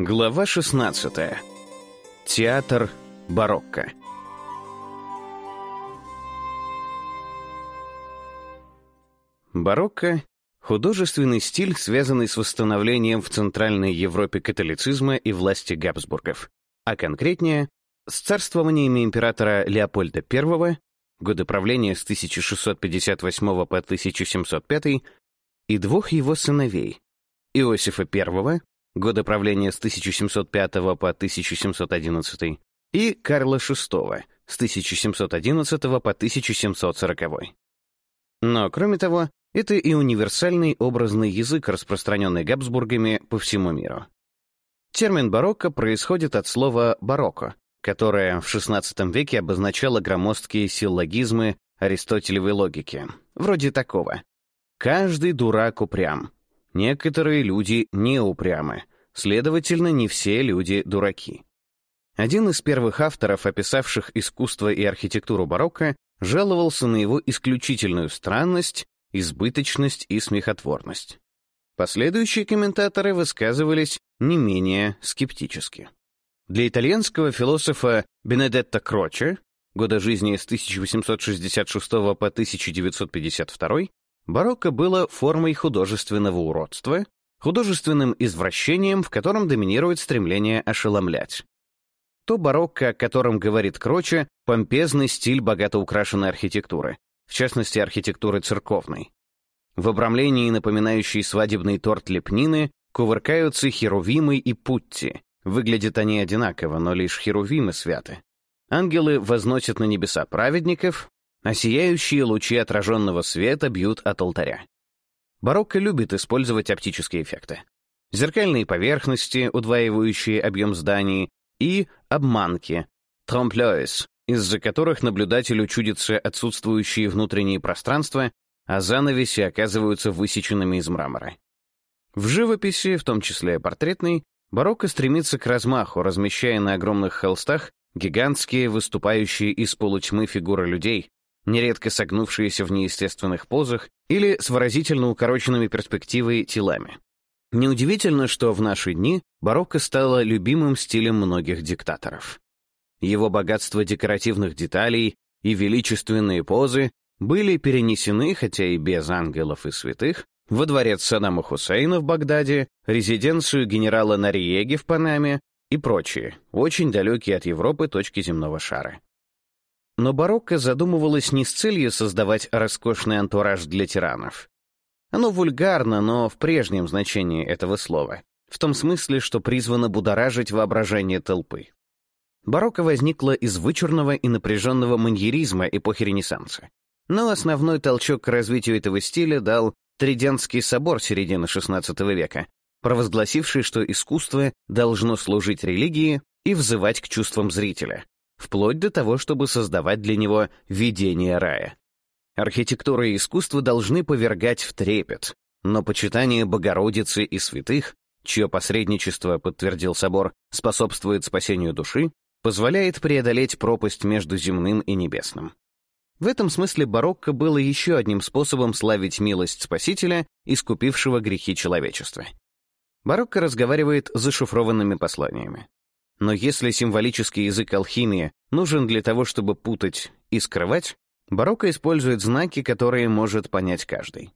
Глава 16. Театр барокко. Барокко — художественный стиль, связанный с восстановлением в Центральной Европе католицизма и власти Габсбургов, а конкретнее — с царствованиями императора Леопольда I, годы правления с 1658 по 1705, и двух его сыновей — Иосифа I годы правления с 1705 по 1711, и Карла VI с 1711 по 1740. Но, кроме того, это и универсальный образный язык, распространенный Габсбургами по всему миру. Термин «барокко» происходит от слова «барокко», которое в XVI веке обозначало громоздкие силлогизмы аристотелевой логики, вроде такого. «Каждый дурак упрям», Некоторые люди не упрямы, следовательно, не все люди дураки. Один из первых авторов, описавших искусство и архитектуру барокко, жаловался на его исключительную странность, избыточность и смехотворность. Последующие комментаторы высказывались не менее скептически. Для итальянского философа Бенедетто Кроче, года жизни с 1866 по 1952, Барокко было формой художественного уродства, художественным извращением, в котором доминирует стремление ошеломлять. То барокко, о котором говорит Кроче, помпезный стиль богато украшенной архитектуры, в частности, архитектуры церковной. В обрамлении, напоминающей свадебный торт лепнины, кувыркаются херувимы и путти. Выглядят они одинаково, но лишь херувимы святы. Ангелы возносят на небеса праведников, а сияющие лучи отраженного света бьют от алтаря. Барокко любит использовать оптические эффекты. Зеркальные поверхности, удваивающие объем зданий, и обманки, тромплёис, из-за которых наблюдателю чудятся отсутствующие внутренние пространства, а занавеси оказываются высеченными из мрамора. В живописи, в том числе портретной, барокко стремится к размаху, размещая на огромных холстах гигантские, выступающие из полутьмы фигуры людей, нередко согнувшиеся в неестественных позах или с выразительно укороченными перспективой телами. Неудивительно, что в наши дни барокко стало любимым стилем многих диктаторов. Его богатство декоративных деталей и величественные позы были перенесены, хотя и без ангелов и святых, во дворец Саддама Хусейна в Багдаде, резиденцию генерала Нариеги в Панаме и прочие, очень далекие от Европы точки земного шара. Но барокко задумывалось не с целью создавать роскошный антураж для тиранов. Оно вульгарно, но в прежнем значении этого слова, в том смысле, что призвано будоражить воображение толпы. Барокко возникло из вычурного и напряженного маньеризма эпохи Ренессанса. Но основной толчок к развитию этого стиля дал Тридентский собор середины XVI века, провозгласивший, что искусство должно служить религии и взывать к чувствам зрителя, вплоть до того, чтобы создавать для него видение рая. Архитектура и искусство должны повергать в трепет, но почитание Богородицы и святых, чье посредничество, подтвердил собор, способствует спасению души, позволяет преодолеть пропасть между земным и небесным. В этом смысле барокко было еще одним способом славить милость Спасителя, искупившего грехи человечества. Барокко разговаривает зашифрованными посланиями. Но если символический язык алхимии нужен для того, чтобы путать и скрывать, барокко использует знаки, которые может понять каждый.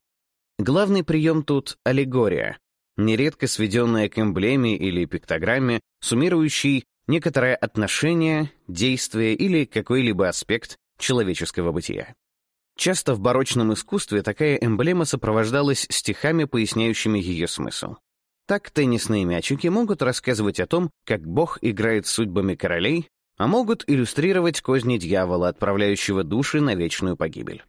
Главный прием тут — аллегория, нередко сведенная к эмблеме или пиктограмме, суммирующей некоторое отношение, действие или какой-либо аспект человеческого бытия. Часто в барочном искусстве такая эмблема сопровождалась стихами, поясняющими ее смысл. Так теннисные мячики могут рассказывать о том, как Бог играет судьбами королей, а могут иллюстрировать козни дьявола, отправляющего души на вечную погибель.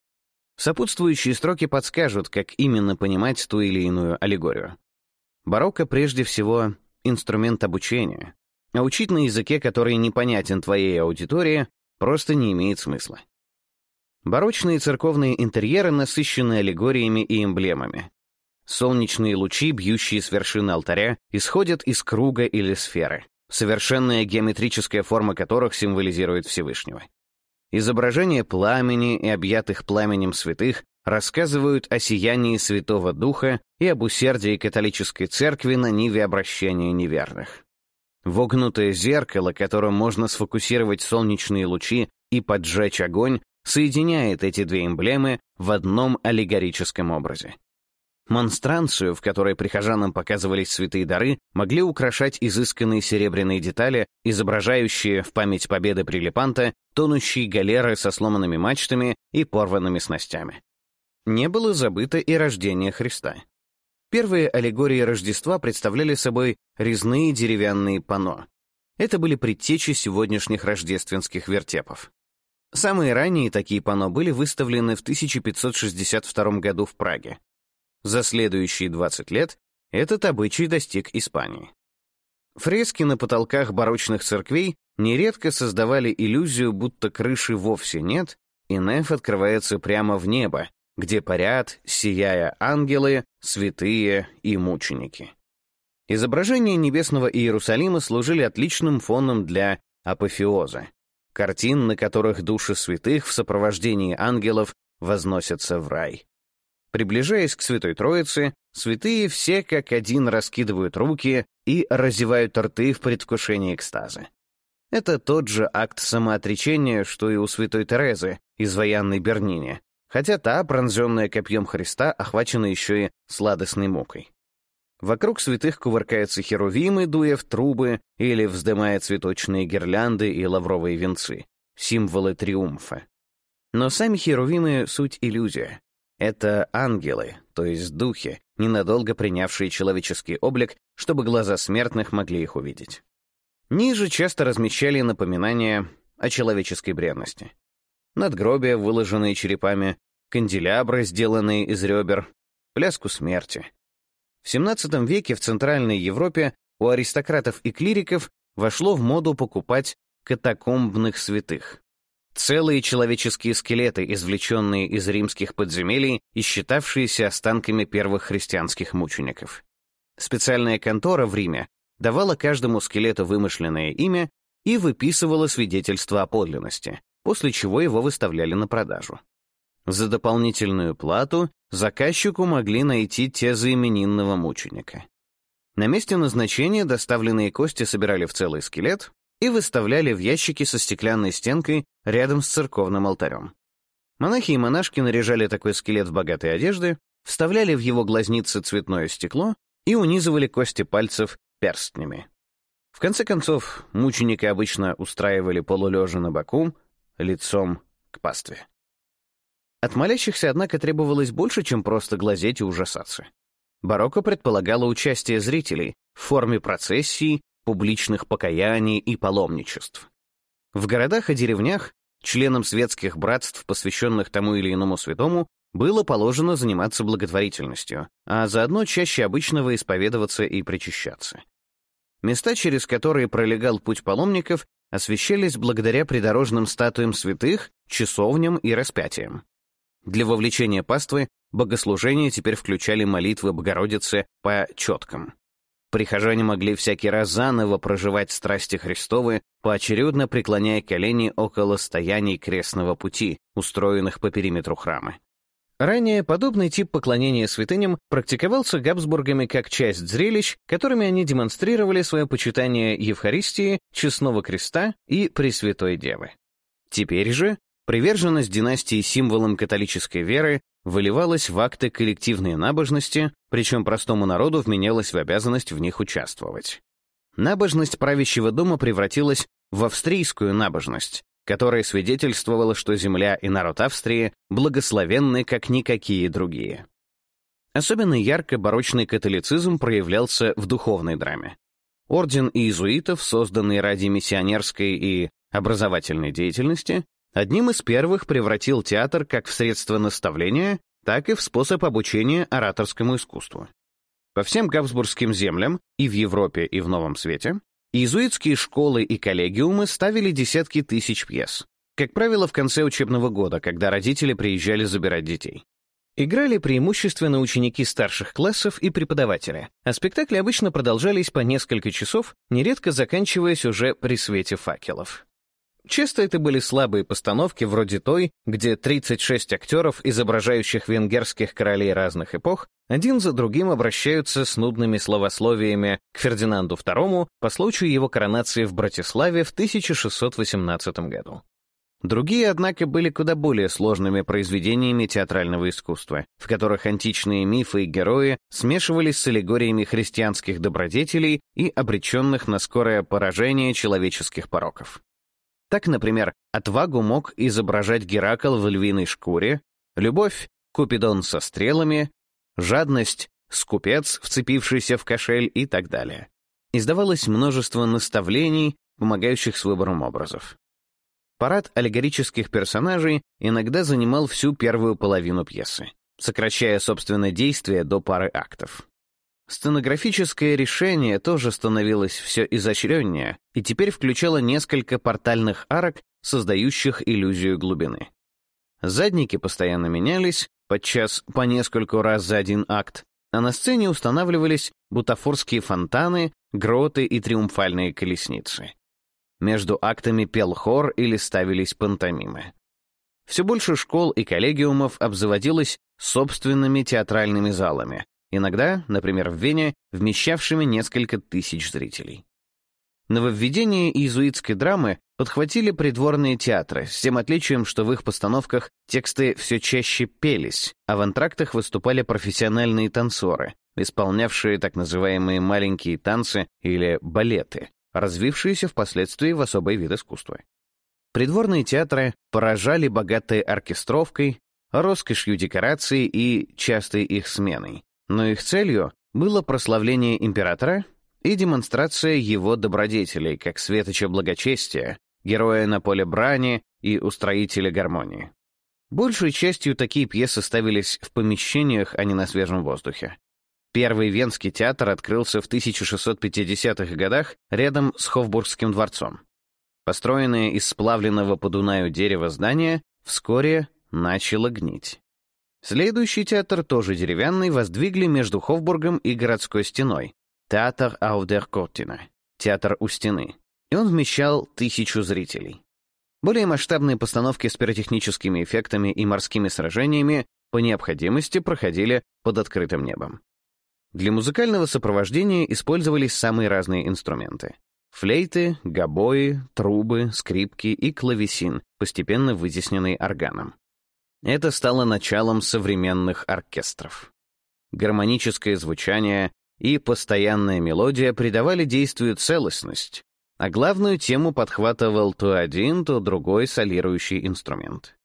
Сопутствующие строки подскажут, как именно понимать ту или иную аллегорию. Барокко прежде всего инструмент обучения, а учить на языке, который непонятен твоей аудитории, просто не имеет смысла. Барочные церковные интерьеры насыщены аллегориями и эмблемами, Солнечные лучи, бьющие с вершины алтаря, исходят из круга или сферы, совершенная геометрическая форма которых символизирует Всевышнего. Изображения пламени и объятых пламенем святых рассказывают о сиянии Святого Духа и об усердии католической церкви на ниве обращения неверных. Вогнутое зеркало, которым можно сфокусировать солнечные лучи и поджечь огонь, соединяет эти две эмблемы в одном аллегорическом образе. Монстранцию, в которой прихожанам показывались святые дары, могли украшать изысканные серебряные детали, изображающие в память победы Прилипанта тонущие галеры со сломанными мачтами и порванными снастями. Не было забыто и рождение Христа. Первые аллегории Рождества представляли собой резные деревянные пано. Это были предтечи сегодняшних рождественских вертепов. Самые ранние такие пано были выставлены в 1562 году в Праге, за следующие 20 лет этот обычай достиг Испании. Фрески на потолках барочных церквей нередко создавали иллюзию, будто крыши вовсе нет, и неф открывается прямо в небо, где парят, сияя ангелы, святые и мученики. Изображения небесного Иерусалима служили отличным фоном для апофеоза, картин, на которых души святых в сопровождении ангелов возносятся в рай. Приближаясь к Святой Троице, святые все как один раскидывают руки и разевают рты в предвкушении экстаза. Это тот же акт самоотречения, что и у святой Терезы из военной Бернине, хотя та, пронзенная копьем Христа, охвачена еще и сладостной мукой. Вокруг святых кувыркаются херувимы, дуя в трубы или вздымая цветочные гирлянды и лавровые венцы, символы триумфа. Но сами херувимы — суть иллюзия, это ангелы, то есть духи, ненадолго принявшие человеческий облик, чтобы глаза смертных могли их увидеть. Ниже часто размещали напоминания о человеческой бренности. Надгробия, выложенные черепами, канделябры, сделанные из ребер, пляску смерти. В XVII веке в Центральной Европе у аристократов и клириков вошло в моду покупать катакомбных святых. Целые человеческие скелеты, извлеченные из римских подземелий и считавшиеся останками первых христианских мучеников. Специальная контора в Риме давала каждому скелету вымышленное имя и выписывала свидетельство о подлинности, после чего его выставляли на продажу. За дополнительную плату заказчику могли найти те заименинного мученика. На месте назначения доставленные кости собирали в целый скелет, и выставляли в ящики со стеклянной стенкой рядом с церковным алтарем. Монахи и монашки наряжали такой скелет в богатые одежды, вставляли в его глазницы цветное стекло и унизывали кости пальцев перстнями. В конце концов, мученики обычно устраивали полулежа на боку, лицом к пастве. От молящихся, однако, требовалось больше, чем просто глазеть и ужасаться. Барокко предполагало участие зрителей в форме процессии публичных покаяний и паломничеств. В городах и деревнях членам светских братств, посвященных тому или иному святому, было положено заниматься благотворительностью, а заодно чаще обычного исповедоваться и причащаться. Места, через которые пролегал путь паломников, освещались благодаря придорожным статуям святых, часовням и распятиям. Для вовлечения паствы богослужения теперь включали молитвы Богородицы по четкам. Прихожане могли всякий раз заново проживать страсти Христовы, поочередно преклоняя колени около стояний крестного пути, устроенных по периметру храма. Ранее подобный тип поклонения святыням практиковался Габсбургами как часть зрелищ, которыми они демонстрировали свое почитание Евхаристии, Честного Креста и Пресвятой Девы. Теперь же Приверженность династии символом католической веры выливалась в акты коллективной набожности, причем простому народу вменялась в обязанность в них участвовать. Набожность правящего дома превратилась в австрийскую набожность, которая свидетельствовала, что земля и народ Австрии благословенны, как никакие другие. Особенно ярко барочный католицизм проявлялся в духовной драме. Орден иезуитов, созданный ради миссионерской и образовательной деятельности, Одним из первых превратил театр как в средство наставления, так и в способ обучения ораторскому искусству. По всем габсбургским землям, и в Европе, и в Новом Свете, иезуитские школы и коллегиумы ставили десятки тысяч пьес, как правило, в конце учебного года, когда родители приезжали забирать детей. Играли преимущественно ученики старших классов и преподаватели, а спектакли обычно продолжались по несколько часов, нередко заканчиваясь уже при свете факелов. Часто это были слабые постановки вроде той, где 36 актеров, изображающих венгерских королей разных эпох, один за другим обращаются с нудными словословиями к Фердинанду II по случаю его коронации в Братиславе в 1618 году. Другие, однако, были куда более сложными произведениями театрального искусства, в которых античные мифы и герои смешивались с аллегориями христианских добродетелей и обреченных на скорое поражение человеческих пороков. Так, например, отвагу мог изображать Геракл в львиной шкуре, любовь — Купидон со стрелами, жадность — скупец, вцепившийся в кошель и так далее. Издавалось множество наставлений, помогающих с выбором образов. Парад аллегорических персонажей иногда занимал всю первую половину пьесы, сокращая собственное действие до пары актов. Стенографическое решение тоже становилось все изощреннее и теперь включало несколько портальных арок, создающих иллюзию глубины. Задники постоянно менялись, подчас по нескольку раз за один акт, а на сцене устанавливались бутафорские фонтаны, гроты и триумфальные колесницы. Между актами пел хор или ставились пантомимы. Все больше школ и коллегиумов обзаводилось собственными театральными залами, иногда, например, в Вене, вмещавшими несколько тысяч зрителей. Нововведение иезуитской драмы подхватили придворные театры, с тем отличием, что в их постановках тексты все чаще пелись, а в антрактах выступали профессиональные танцоры, исполнявшие так называемые маленькие танцы или балеты, развившиеся впоследствии в особый вид искусства. Придворные театры поражали богатой оркестровкой, роскошью декораций и частой их сменой, но их целью было прославление императора и демонстрация его добродетелей как светоча благочестия, героя на поле брани и устроителя гармонии. Большей частью такие пьесы ставились в помещениях, а не на свежем воздухе. Первый Венский театр открылся в 1650-х годах рядом с Хофбургским дворцом. Построенное из сплавленного по Дунаю дерева здание вскоре начало гнить. Следующий театр, тоже деревянный, воздвигли между Хофбургом и городской стеной. Театр Аудеркоттина, театр у стены. И он вмещал тысячу зрителей. Более масштабные постановки с пиротехническими эффектами и морскими сражениями по необходимости проходили под открытым небом. Для музыкального сопровождения использовались самые разные инструменты. Флейты, гобои, трубы, скрипки и клавесин, постепенно вытесненный органом. Это стало началом современных оркестров. Гармоническое звучание и постоянная мелодия придавали действию целостность, а главную тему подхватывал то один, то другой солирующий инструмент.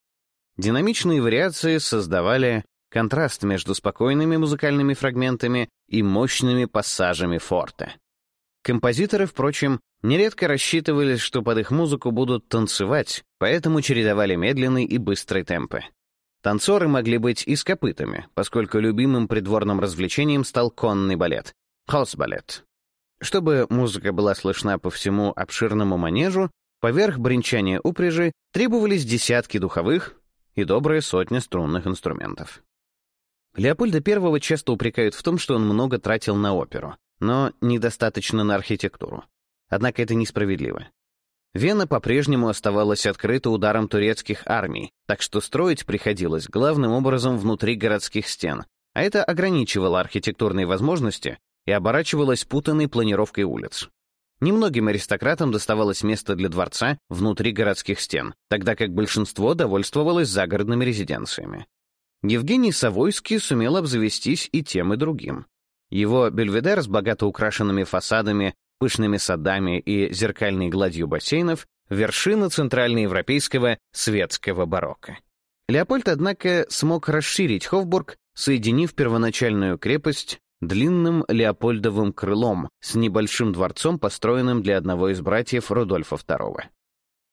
Динамичные вариации создавали контраст между спокойными музыкальными фрагментами и мощными пассажами форте. Композиторы, впрочем, нередко рассчитывали, что под их музыку будут танцевать, поэтому чередовали медленные и быстрые темпы. Танцоры могли быть и с копытами, поскольку любимым придворным развлечением стал конный балет — хаусбалет. Чтобы музыка была слышна по всему обширному манежу, поверх бренчания упряжи требовались десятки духовых и добрые сотни струнных инструментов. Леопольда I часто упрекают в том, что он много тратил на оперу, но недостаточно на архитектуру. Однако это несправедливо. Вена по-прежнему оставалась открыта ударом турецких армий, так что строить приходилось главным образом внутри городских стен, а это ограничивало архитектурные возможности и оборачивалось путанной планировкой улиц. Немногим аристократам доставалось место для дворца внутри городских стен, тогда как большинство довольствовалось загородными резиденциями. Евгений Савойский сумел обзавестись и тем, и другим. Его бельведер с богато украшенными фасадами пышными садами и зеркальной гладью бассейнов вершина центральноевропейского светского барокко. Леопольд, однако, смог расширить Хофбург, соединив первоначальную крепость длинным Леопольдовым крылом с небольшим дворцом, построенным для одного из братьев Рудольфа II.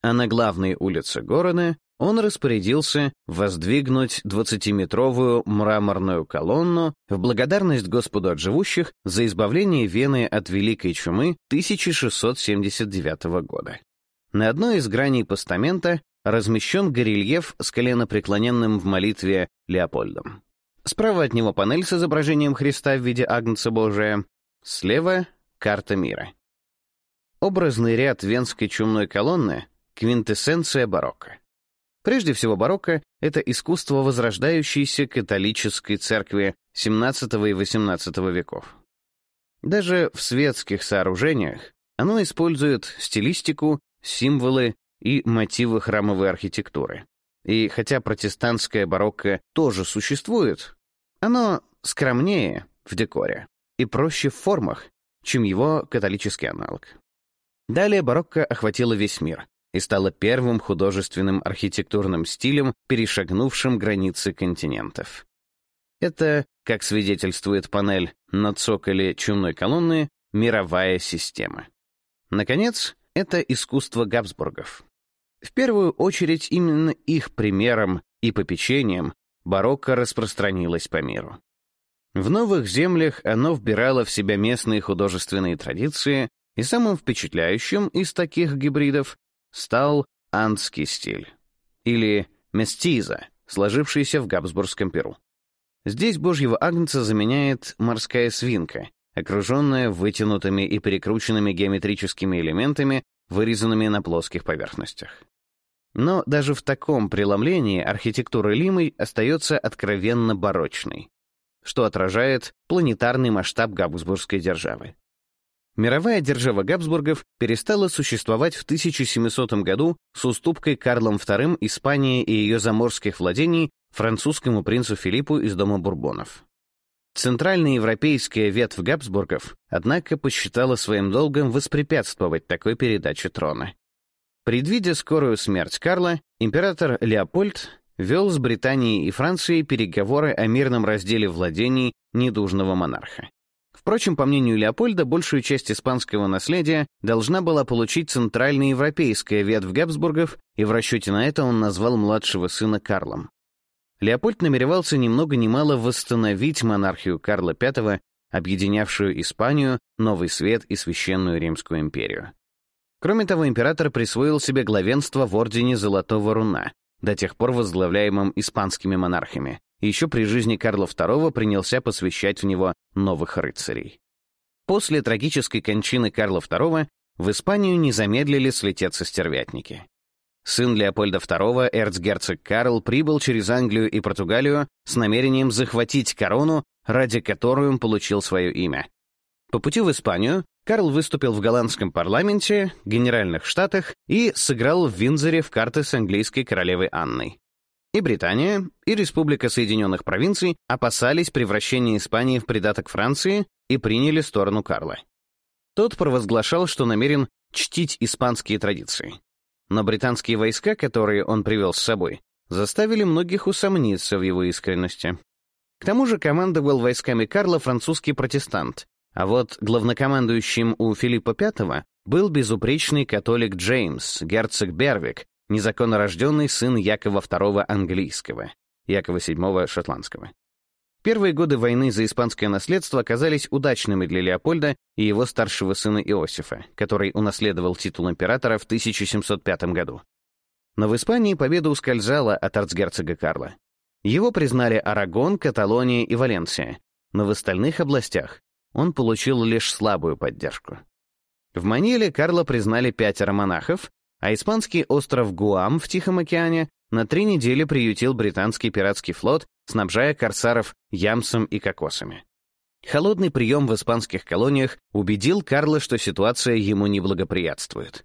А на главной улице города он распорядился воздвигнуть двадцатиметровую мраморную колонну в благодарность Господу от живущих за избавление Вены от Великой Чумы 1679 года. На одной из граней постамента размещен горельеф с коленопреклоненным в молитве Леопольдом. Справа от него панель с изображением Христа в виде Агнца Божия, слева — карта мира. Образный ряд венской чумной колонны — квинтэссенция барокко. Прежде всего, барокко — это искусство возрождающейся католической церкви XVII и XVIII веков. Даже в светских сооружениях оно использует стилистику, символы и мотивы храмовой архитектуры. И хотя протестантское барокко тоже существует, оно скромнее в декоре и проще в формах, чем его католический аналог. Далее барокко охватило весь мир, и стала первым художественным архитектурным стилем, перешагнувшим границы континентов. Это, как свидетельствует панель на цоколе чумной колонны, мировая система. Наконец, это искусство Габсбургов. В первую очередь именно их примером и попечением барокко распространилось по миру. В новых землях оно вбирало в себя местные художественные традиции, и самым впечатляющим из таких гибридов стал андский стиль, или местиза, сложившийся в Габсбургском Перу. Здесь божьего агнца заменяет морская свинка, окруженная вытянутыми и перекрученными геометрическими элементами, вырезанными на плоских поверхностях. Но даже в таком преломлении архитектура Лимы остается откровенно барочной, что отражает планетарный масштаб Габсбургской державы. Мировая держава Габсбургов перестала существовать в 1700 году с уступкой Карлом II Испании и ее заморских владений французскому принцу Филиппу из дома Бурбонов. Центральноевропейская ветвь Габсбургов, однако, посчитала своим долгом воспрепятствовать такой передаче трона. Предвидя скорую смерть Карла, император Леопольд вел с Британией и Францией переговоры о мирном разделе владений недужного монарха. Впрочем, по мнению Леопольда, большую часть испанского наследия должна была получить центральноевропейская ветвь Габсбургов, и в расчете на это он назвал младшего сына Карлом. Леопольд намеревался ни много ни мало восстановить монархию Карла V, объединявшую Испанию, Новый Свет и Священную Римскую империю. Кроме того, император присвоил себе главенство в Ордене Золотого Руна, до тех пор возглавляемом испанскими монархами, еще при жизни Карла II принялся посвящать в него новых рыцарей. После трагической кончины Карла II в Испанию не замедлили слететься стервятники. Сын Леопольда II, эрцгерцог Карл, прибыл через Англию и Португалию с намерением захватить корону, ради которой он получил свое имя. По пути в Испанию Карл выступил в голландском парламенте, генеральных штатах и сыграл в Винзоре в карты с английской королевой Анной. И Британия, и Республика Соединенных Провинций опасались превращения Испании в придаток Франции и приняли сторону Карла. Тот провозглашал, что намерен чтить испанские традиции. Но британские войска, которые он привел с собой, заставили многих усомниться в его искренности. К тому же командовал войсками Карла французский протестант, а вот главнокомандующим у Филиппа V был безупречный католик Джеймс, герцог Бервик, незаконнорожденный сын Якова II английского, Якова VII шотландского. Первые годы войны за испанское наследство оказались удачными для Леопольда и его старшего сына Иосифа, который унаследовал титул императора в 1705 году. Но в Испании победа ускользала от арцгерцога Карла. Его признали Арагон, Каталония и Валенсия, но в остальных областях он получил лишь слабую поддержку. В Маниле Карла признали пятеро монахов, а испанский остров Гуам в Тихом океане на три недели приютил британский пиратский флот, снабжая корсаров ямсом и кокосами. Холодный прием в испанских колониях убедил Карла, что ситуация ему не благоприятствует.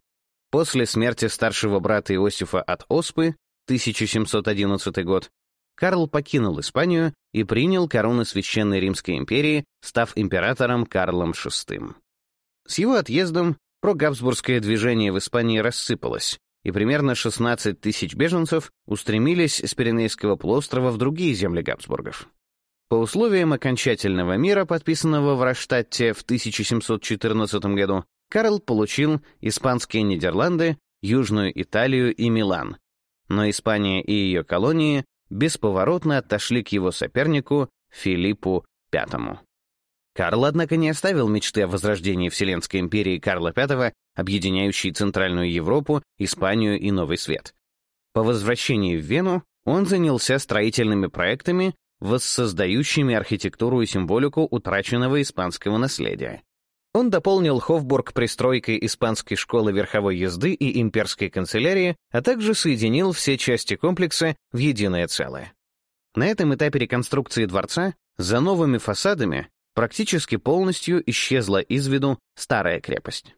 После смерти старшего брата Иосифа от Оспы, 1711 год, Карл покинул Испанию и принял корону Священной Римской империи, став императором Карлом VI. С его отъездом Прогабсбургское движение в Испании рассыпалось, и примерно 16 тысяч беженцев устремились с Пиренейского полуострова в другие земли Габсбургов. По условиям окончательного мира, подписанного в Раштадте в 1714 году, Карл получил испанские Нидерланды, Южную Италию и Милан. Но Испания и ее колонии бесповоротно отошли к его сопернику Филиппу V. Карл, однако, не оставил мечты о возрождении Вселенской империи Карла V, объединяющей Центральную Европу, Испанию и Новый Свет. По возвращении в Вену он занялся строительными проектами, воссоздающими архитектуру и символику утраченного испанского наследия. Он дополнил Хофбург пристройкой Испанской школы верховой езды и имперской канцелярии, а также соединил все части комплекса в единое целое. На этом этапе реконструкции дворца за новыми фасадами практически полностью исчезла из виду старая крепость.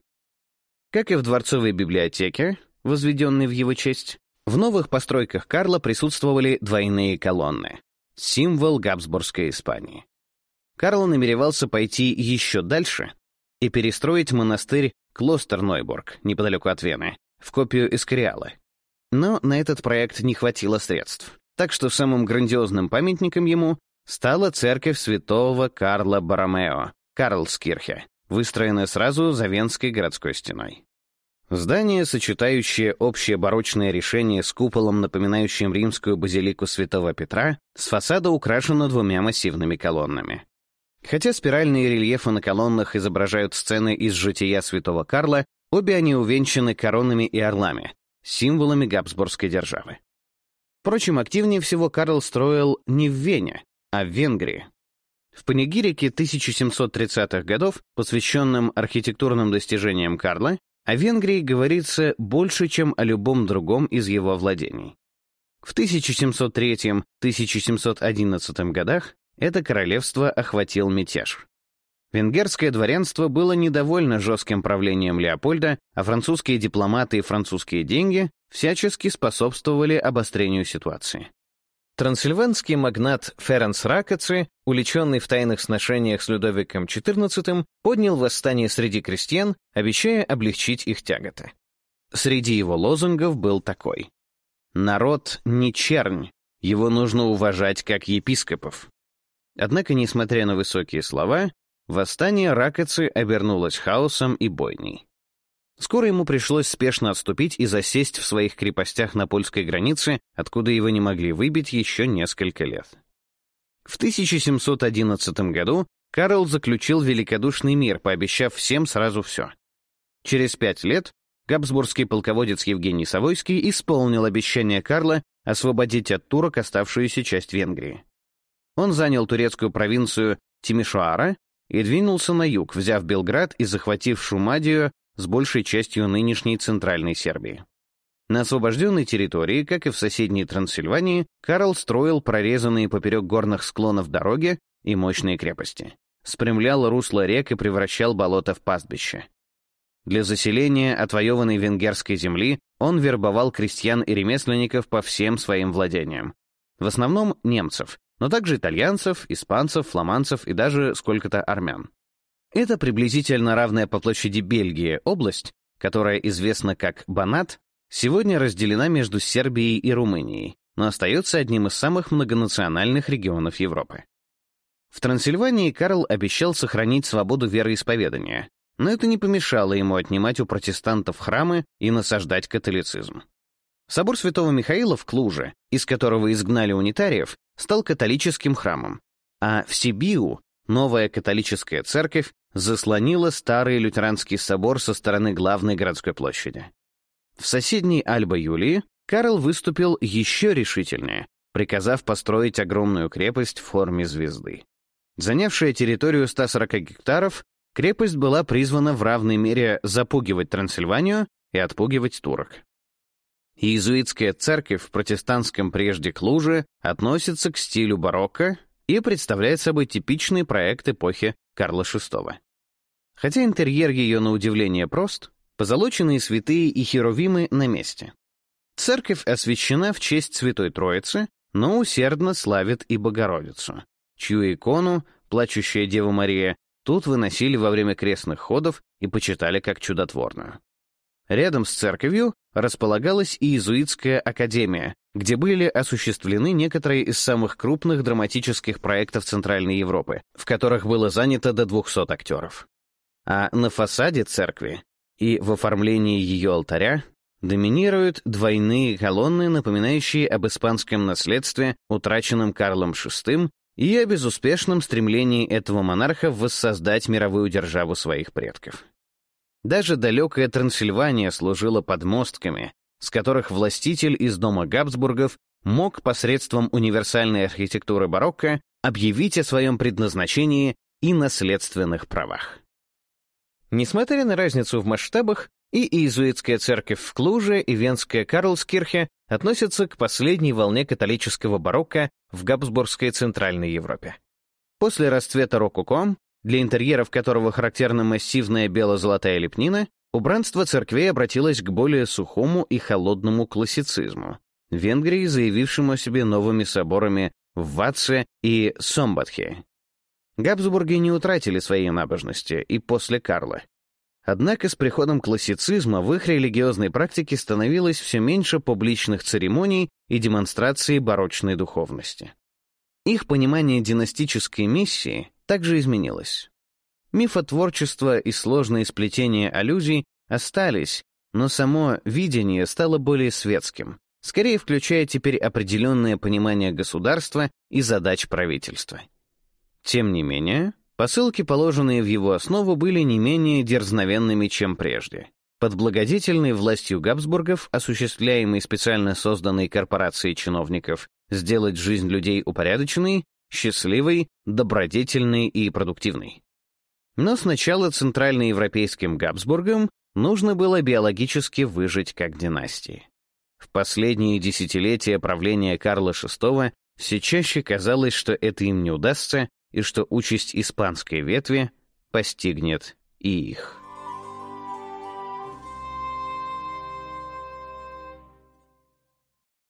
Как и в дворцовой библиотеке, возведенной в его честь, в новых постройках Карла присутствовали двойные колонны — символ Габсбургской Испании. Карл намеревался пойти еще дальше и перестроить монастырь Клостер-Нойбург, неподалеку от Вены, в копию Эскориала. Но на этот проект не хватило средств, так что самым грандиозным памятником ему стала церковь святого Карла Баромео, Карлскирхе, выстроенная сразу за Венской городской стеной. Здание, сочетающее общее барочное решение с куполом, напоминающим римскую базилику святого Петра, с фасада украшено двумя массивными колоннами. Хотя спиральные рельефы на колоннах изображают сцены из жития святого Карла, обе они увенчаны коронами и орлами, символами Габсбургской державы. Впрочем, активнее всего Карл строил не в Вене, о Венгрии. В панигирике 1730-х годов, посвященном архитектурным достижениям Карла, о Венгрии говорится больше, чем о любом другом из его владений. В 1703-1711 годах это королевство охватил мятеж. Венгерское дворянство было недовольно жестким правлением Леопольда, а французские дипломаты и французские деньги всячески способствовали обострению ситуации. Трансильванский магнат Ференс Ракоци, уличенный в тайных сношениях с Людовиком XIV, поднял восстание среди крестьян, обещая облегчить их тяготы. Среди его лозунгов был такой. «Народ не чернь, его нужно уважать как епископов». Однако, несмотря на высокие слова, восстание Ракоци обернулось хаосом и бойней. Скоро ему пришлось спешно отступить и засесть в своих крепостях на польской границе, откуда его не могли выбить еще несколько лет. В 1711 году Карл заключил великодушный мир, пообещав всем сразу все. Через пять лет габсбургский полководец Евгений Савойский исполнил обещание Карла освободить от турок оставшуюся часть Венгрии. Он занял турецкую провинцию Тимишоара и двинулся на юг, взяв Белград и захватив Шумадию с большей частью нынешней Центральной Сербии. На освобожденной территории, как и в соседней Трансильвании, Карл строил прорезанные поперек горных склонов дороги и мощные крепости, спрямлял русло рек и превращал болото в пастбище. Для заселения отвоеванной венгерской земли он вербовал крестьян и ремесленников по всем своим владениям. В основном немцев, но также итальянцев, испанцев, фламандцев и даже сколько-то армян. Это приблизительно равная по площади Бельгии область, которая известна как Банат, сегодня разделена между Сербией и Румынией, но остается одним из самых многонациональных регионов Европы. В Трансильвании Карл обещал сохранить свободу вероисповедания, но это не помешало ему отнимать у протестантов храмы и насаждать католицизм. Собор Святого Михаила в Клуже, из которого изгнали унитариев, стал католическим храмом, а в Сибиу новая католическая церковь заслонила старый лютеранский собор со стороны главной городской площади. В соседней Альба Юлии Карл выступил еще решительнее, приказав построить огромную крепость в форме звезды. Занявшая территорию 140 гектаров, крепость была призвана в равной мере запугивать Трансильванию и отпугивать турок. Иезуитская церковь в протестантском прежде Клуже относится к стилю барокко и представляет собой типичный проект эпохи Карла VI. Хотя интерьер ее, на удивление, прост, позолоченные святые и херовимы на месте. Церковь освящена в честь Святой Троицы, но усердно славит и Богородицу, чью икону, плачущая Дева Мария, тут выносили во время крестных ходов и почитали как чудотворную. Рядом с церковью располагалась иезуитская академия, где были осуществлены некоторые из самых крупных драматических проектов Центральной Европы, в которых было занято до 200 актеров. А на фасаде церкви и в оформлении ее алтаря доминируют двойные колонны, напоминающие об испанском наследстве, утраченном Карлом VI, и о безуспешном стремлении этого монарха воссоздать мировую державу своих предков. Даже далекая Трансильвания служила подмостками с которых властитель из дома Габсбургов мог посредством универсальной архитектуры барокко объявить о своем предназначении и наследственных правах. Несмотря на разницу в масштабах, и иезуитская церковь в Клуже, и венская Карлскирхе относятся к последней волне католического барокко в Габсбургской Центральной Европе. После расцвета рококо, для интерьеров которого характерна массивная бело-золотая лепнина, Убранство церквей обратилось к более сухому и холодному классицизму, Венгрии, заявившим о себе новыми соборами в Ватсе и Сомбатхе. Габсбурги не утратили своей набожности и после Карла. Однако с приходом классицизма в их религиозной практике становилось все меньше публичных церемоний и демонстрации барочной духовности. Их понимание династической миссии также изменилось. Мифотворчество и сложное сплетение аллюзий остались, но само видение стало более светским, скорее включая теперь определенное понимание государства и задач правительства. Тем не менее, посылки, положенные в его основу, были не менее дерзновенными, чем прежде. Под благодетельной властью Габсбургов, осуществляемой специально созданной корпорацией чиновников, сделать жизнь людей упорядоченной, счастливой, добродетельной и продуктивной. Но сначала центральноевропейским Габсбургам нужно было биологически выжить как династии. В последние десятилетия правления Карла VI все чаще казалось, что это им не удастся и что участь испанской ветви постигнет и их.